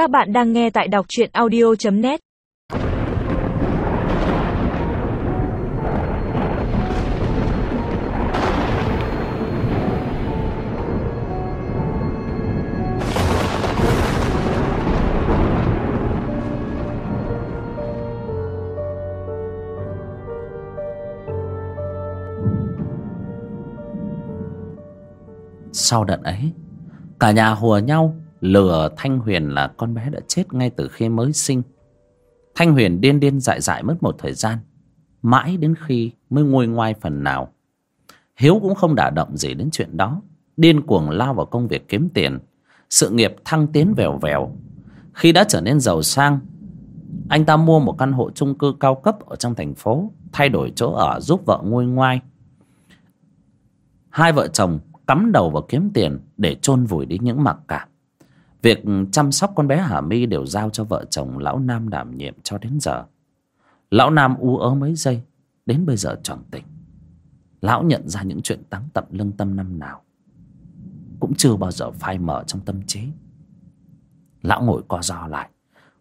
Các bạn đang nghe tại đọc truyện audio.net Sau đợt ấy, Cả nhà hùa nhau Lừa Thanh Huyền là con bé đã chết ngay từ khi mới sinh. Thanh Huyền điên điên dại dại mất một thời gian, Mãi đến khi mới nguôi ngoai phần nào. Hiếu cũng không đả động gì đến chuyện đó, Điên cuồng lao vào công việc kiếm tiền, Sự nghiệp thăng tiến vèo vèo. Khi đã trở nên giàu sang, Anh ta mua một căn hộ chung cư cao cấp ở trong thành phố, Thay đổi chỗ ở giúp vợ nguôi ngoai. Hai vợ chồng cắm đầu vào kiếm tiền để chôn vùi đi những mặc cảm việc chăm sóc con bé hà my đều giao cho vợ chồng lão nam đảm nhiệm cho đến giờ. Lão nam u ớ mấy giây, đến bây giờ tròn tỉnh lão nhận ra những chuyện táng tận lương tâm năm nào, cũng chưa bao giờ phai mở trong tâm trí. Lão ngồi co ro lại,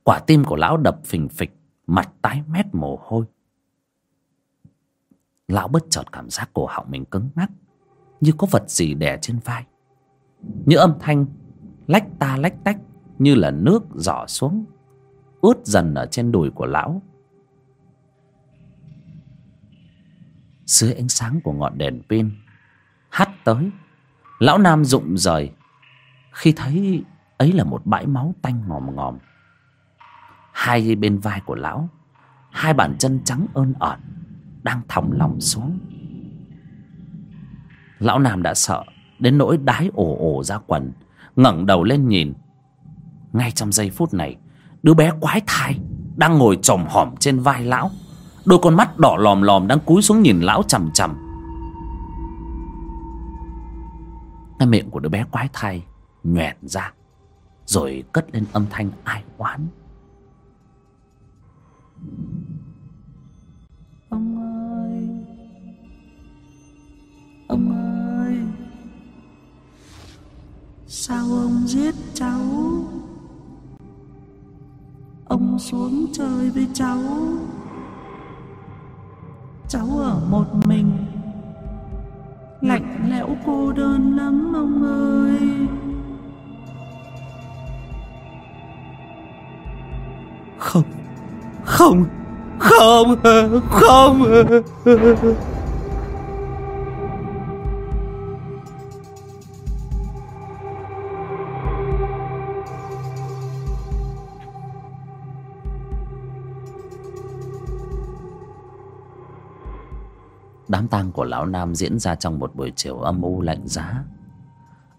quả tim của lão đập phình phịch, mặt tái mét mồ hôi. Lão bất chợt cảm giác cổ họng mình cứng ngắc, như có vật gì đè trên vai. Như âm thanh lách ta lách tách, như là nước giỏ xuống, ướt dần ở trên đùi của lão. Dưới ánh sáng của ngọn đèn pin, hắt tới, lão nam rụng rời, khi thấy ấy là một bãi máu tanh ngòm ngòm. Hai bên vai của lão, hai bàn chân trắng ơn ẩn đang thòng lòng xuống. Lão nam đã sợ, đến nỗi đái ồ ồ ra quần ngẩng đầu lên nhìn. Ngay trong giây phút này, đứa bé quái thai đang ngồi chồm hỏm trên vai lão. Đôi con mắt đỏ lòm lòm đang cúi xuống nhìn lão chằm chằm. Cái miệng của đứa bé quái thai nhoẻn ra, rồi cất lên âm thanh ai oán. Sao ông giết cháu? Ông xuống chơi với cháu. Cháu ở một mình. Lạnh lẽo cô đơn lắm, ông ơi. Không không không không. Đám tang của lão nam diễn ra trong một buổi chiều âm u lạnh giá.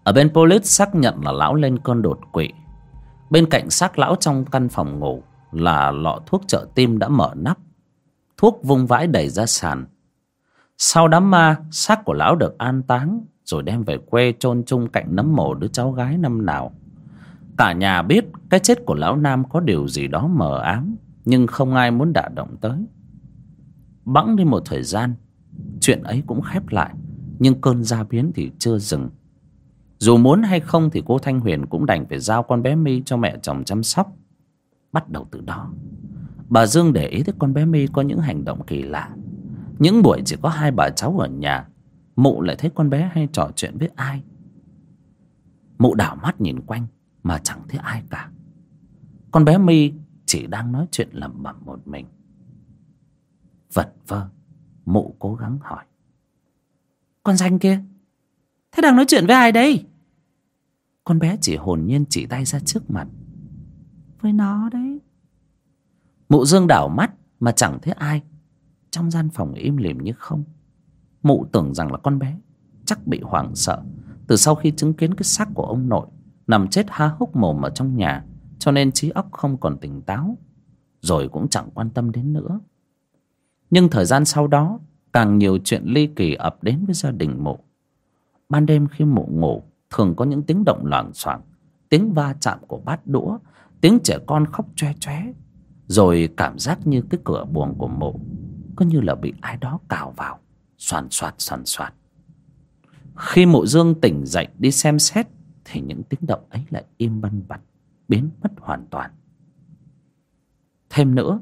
Ở bên police xác nhận là lão lên cơn đột quỵ. Bên cạnh xác lão trong căn phòng ngủ là lọ thuốc trợ tim đã mở nắp, thuốc vung vãi đầy ra sàn. Sau đám ma, xác của lão được an táng rồi đem về quê chôn chung cạnh nấm mồ đứa cháu gái năm nào. Cả nhà biết cái chết của lão nam có điều gì đó mờ ám, nhưng không ai muốn đả động tới. Bẵng đi một thời gian chuyện ấy cũng khép lại, nhưng cơn gia biến thì chưa dừng. Dù muốn hay không thì cô thanh huyền cũng đành phải giao con bé my cho mẹ chồng chăm sóc. Bắt đầu từ đó, bà dương để ý thấy con bé my có những hành động kỳ lạ. Những buổi chỉ có hai bà cháu ở nhà, mụ lại thấy con bé hay trò chuyện với ai. Mụ đảo mắt nhìn quanh mà chẳng thấy ai cả. Con bé my chỉ đang nói chuyện lẩm bẩm một mình. Vật vơ mụ cố gắng hỏi. Con danh kia thế đang nói chuyện với ai đây? Con bé chỉ hồn nhiên chỉ tay ra trước mặt. Với nó đấy. Mụ dương đảo mắt mà chẳng thấy ai. Trong gian phòng im lìm như không. Mụ tưởng rằng là con bé chắc bị hoảng sợ từ sau khi chứng kiến cái xác của ông nội nằm chết há hốc mồm ở trong nhà cho nên trí óc không còn tỉnh táo rồi cũng chẳng quan tâm đến nữa nhưng thời gian sau đó, càng nhiều chuyện ly kỳ ập đến với gia đình mụ. Ban đêm khi mụ ngủ, thường có những tiếng động loảng xoảng, tiếng va chạm của bát đũa, tiếng trẻ con khóc choe choé, rồi cảm giác như cái cửa buồng của mụ có như là bị ai đó cào vào xoàn xoạt xoàn xoạt khi mụ dương tỉnh dậy đi xem xét, thì những tiếng động ấy lại im băn bặt, biến mất hoàn toàn. Thêm nữa